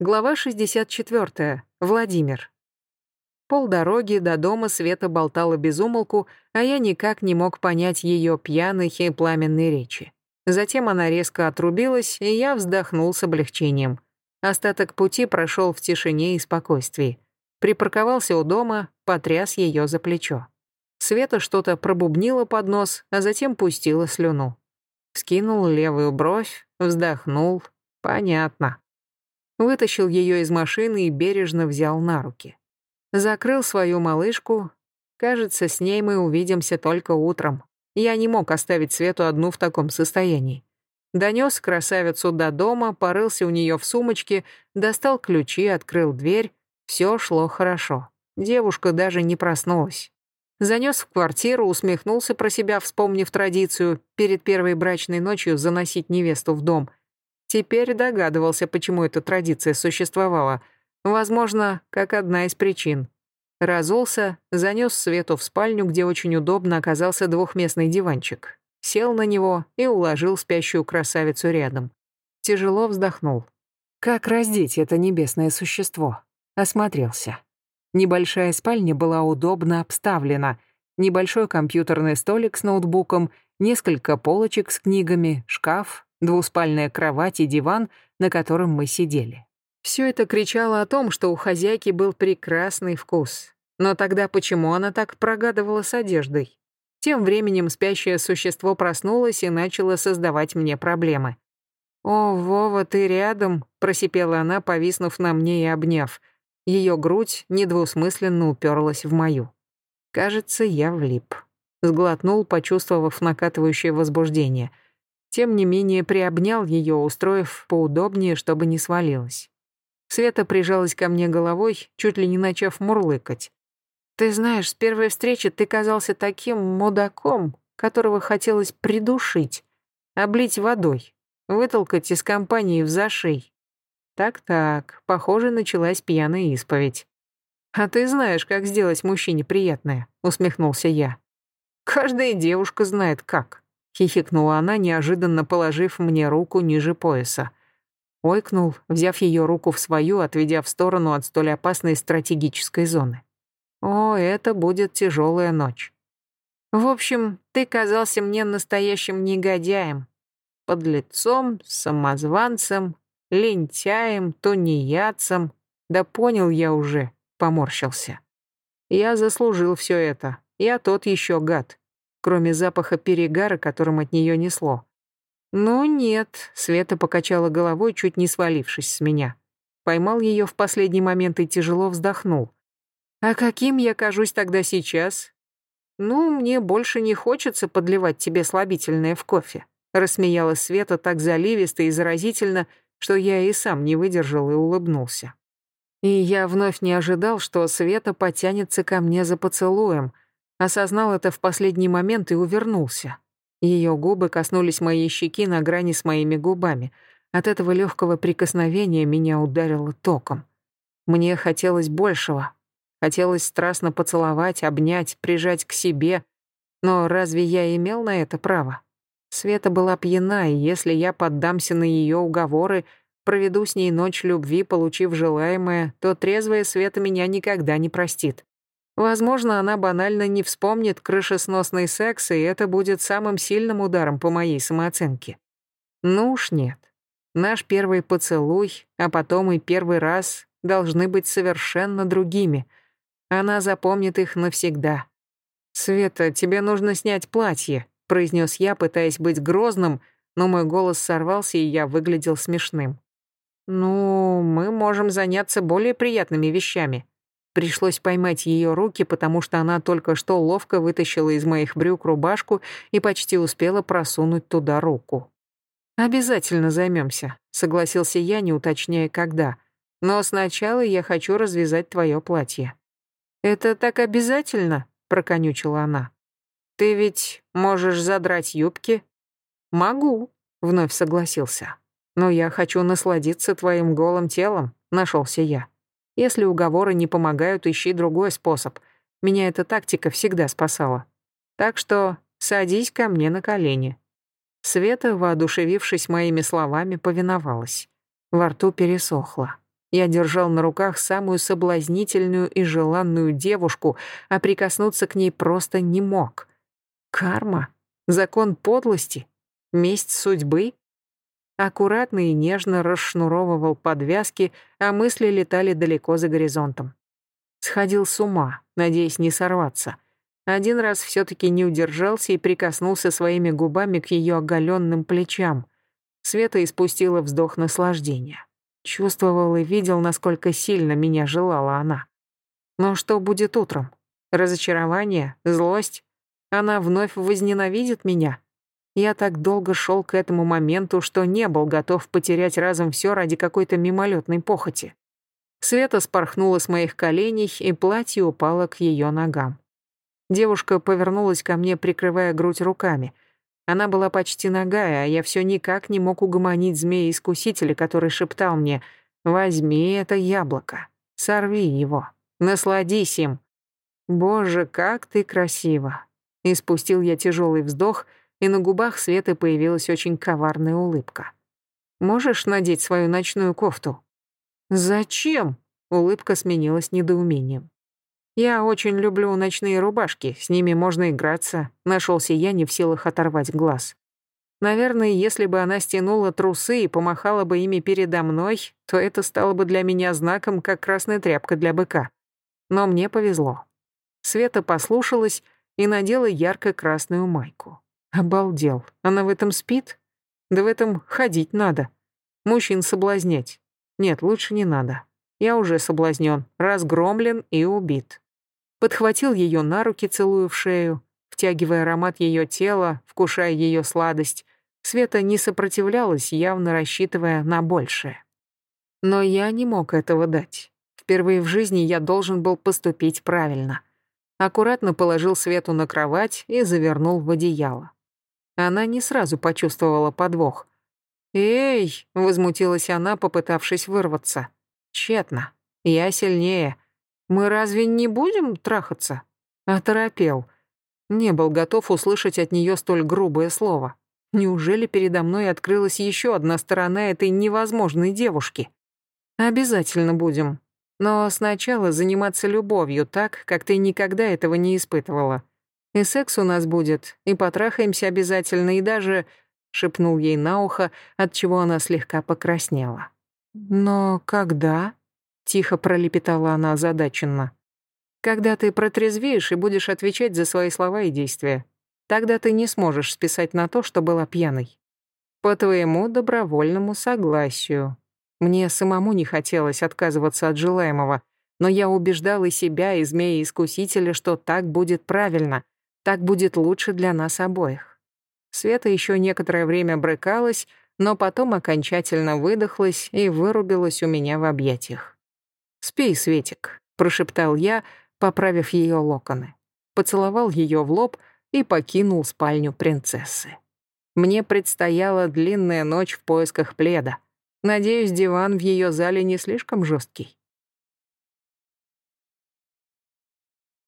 Глава 64. Владимир. Полдороги до дома Света болтала без умолку, а я никак не мог понять ее пьяной и пламенной речи. Затем она резко отрубилась, и я вздохнул с облегчением. Остаток пути прошел в тишине и спокойствии. Припарковался у дома, потряс ее за плечо. Света что-то пробубнила под нос, а затем пустила слюну. Скинул левую бровь, вздохнул. Понятно вытащил ее из машины и бережно взял на руки. Закрыл свою малышку. Кажется, с ней мы увидимся только утром. Я не мог оставить Свету одну в таком состоянии. Донес красавицу до дома, порылся у нее в сумочке, достал ключи, открыл дверь. Все шло хорошо. Девушка даже не проснулась. Занес в квартиру, усмехнулся про себя, вспомнив традицию перед первой брачной ночью заносить невесту в дом — Теперь догадывался, почему эта традиция существовала. Возможно, как одна из причин. Разулся, занес Свету в спальню, где очень удобно оказался двухместный диванчик. Сел на него и уложил спящую красавицу рядом. Тяжело вздохнул. Как раздеть это небесное существо? Осмотрелся. Небольшая спальня была удобно обставлена. Небольшой компьютерный столик с ноутбуком, несколько полочек с книгами, шкаф, двуспальная кровать и диван, на котором мы сидели. Все это кричало о том, что у хозяйки был прекрасный вкус. Но тогда почему она так прогадывала с одеждой? Тем временем спящее существо проснулось и начало создавать мне проблемы. «О, Вова, ты рядом?» — просипела она, повиснув на мне и обняв. Ее грудь недвусмысленно уперлась в мою. Кажется, я влип. Сглотнул, почувствовав накатывающее возбуждение — тем не менее приобнял ее, устроив поудобнее, чтобы не свалилась. Света прижалась ко мне головой, чуть ли не начав мурлыкать. «Ты знаешь, с первой встречи ты казался таким мудаком, которого хотелось придушить, облить водой, вытолкать из компании в зашей. Так-так, похоже, началась пьяная исповедь. «А ты знаешь, как сделать мужчине приятное», — усмехнулся я. «Каждая девушка знает, как» хихикнула она, неожиданно положив мне руку ниже пояса. Ойкнул, взяв ее руку в свою, отведя в сторону от столь опасной стратегической зоны. О, это будет тяжелая ночь. В общем, ты казался мне настоящим негодяем. Подлецом, самозванцем, лентяем, тунеядцем. Да понял я уже, поморщился. Я заслужил все это. Я тот еще гад кроме запаха перегара, которым от нее несло. «Ну нет», — Света покачала головой, чуть не свалившись с меня. Поймал ее в последний момент и тяжело вздохнул. «А каким я кажусь тогда сейчас?» «Ну, мне больше не хочется подливать тебе слабительное в кофе», — рассмеялась Света так заливисто и заразительно, что я и сам не выдержал и улыбнулся. И я вновь не ожидал, что Света потянется ко мне за поцелуем — Осознал это в последний момент и увернулся. Ее губы коснулись моей щеки на грани с моими губами. От этого легкого прикосновения меня ударило током. Мне хотелось большего. Хотелось страстно поцеловать, обнять, прижать к себе. Но разве я имел на это право? Света была пьяна, и если я поддамся на ее уговоры, проведу с ней ночь любви, получив желаемое, то трезвая Света меня никогда не простит. Возможно, она банально не вспомнит крышесносный секс, и это будет самым сильным ударом по моей самооценке. Ну уж нет. Наш первый поцелуй, а потом и первый раз должны быть совершенно другими. Она запомнит их навсегда. «Света, тебе нужно снять платье», — произнес я, пытаясь быть грозным, но мой голос сорвался, и я выглядел смешным. «Ну, мы можем заняться более приятными вещами», Пришлось поймать ее руки, потому что она только что ловко вытащила из моих брюк рубашку и почти успела просунуть туда руку. «Обязательно займемся», — согласился я, не уточняя, когда. «Но сначала я хочу развязать твое платье». «Это так обязательно?» — проконючила она. «Ты ведь можешь задрать юбки?» «Могу», — вновь согласился. «Но я хочу насладиться твоим голым телом», — нашелся я. Если уговоры не помогают, ищи другой способ. Меня эта тактика всегда спасала. Так что садись ко мне на колени». Света, воодушевившись моими словами, повиновалась. Во рту пересохло. Я держал на руках самую соблазнительную и желанную девушку, а прикоснуться к ней просто не мог. Карма? Закон подлости? Месть судьбы? Аккуратно и нежно расшнуровывал подвязки, а мысли летали далеко за горизонтом. Сходил с ума, надеясь не сорваться. Один раз все-таки не удержался и прикоснулся своими губами к ее оголенным плечам. Света испустила вздох наслаждения. Чувствовал и видел, насколько сильно меня желала она. Но что будет утром? Разочарование? Злость? Она вновь возненавидит меня? Я так долго шел к этому моменту, что не был готов потерять разом все ради какой-то мимолетной похоти. Света спорхнула с моих коленей, и платье упало к ее ногам. Девушка повернулась ко мне, прикрывая грудь руками. Она была почти нагая, а я все никак не мог угомонить змея-искусителя, который шептал мне «Возьми это яблоко, сорви его, насладись им». «Боже, как ты красива!» И спустил я тяжелый вздох, и на губах Светы появилась очень коварная улыбка. «Можешь надеть свою ночную кофту?» «Зачем?» — улыбка сменилась недоумением. «Я очень люблю ночные рубашки, с ними можно играться», — нашелся я не в силах оторвать глаз. Наверное, если бы она стянула трусы и помахала бы ими передо мной, то это стало бы для меня знаком, как красная тряпка для быка. Но мне повезло. Света послушалась и надела ярко-красную майку. Обалдел. Она в этом спит? Да в этом ходить надо. Мужчин соблазнять. Нет, лучше не надо. Я уже соблазнен, разгромлен и убит. Подхватил ее на руки, целую в шею, втягивая аромат ее тела, вкушая ее сладость. Света не сопротивлялась, явно рассчитывая на большее. Но я не мог этого дать. Впервые в жизни я должен был поступить правильно. Аккуратно положил Свету на кровать и завернул в одеяло. Она не сразу почувствовала подвох. «Эй!» — возмутилась она, попытавшись вырваться. «Тщетно. Я сильнее. Мы разве не будем трахаться?» Оторопел. Не был готов услышать от нее столь грубое слово. Неужели передо мной открылась еще одна сторона этой невозможной девушки? Обязательно будем. Но сначала заниматься любовью так, как ты никогда этого не испытывала. И секс у нас будет, и потрахаемся обязательно, и даже шепнул ей на ухо, от чего она слегка покраснела. «Но когда?» — тихо пролепетала она озадаченно. «Когда ты протрезвеешь и будешь отвечать за свои слова и действия. Тогда ты не сможешь списать на то, что была пьяной. По твоему добровольному согласию. Мне самому не хотелось отказываться от желаемого, но я убеждал и себя, и змея-искусителя, что так будет правильно, так будет лучше для нас обоих. Света еще некоторое время брыкалась, но потом окончательно выдохлась и вырубилась у меня в объятиях. «Спи, Светик», — прошептал я, поправив ее локоны. Поцеловал ее в лоб и покинул спальню принцессы. Мне предстояла длинная ночь в поисках пледа. Надеюсь, диван в ее зале не слишком жесткий.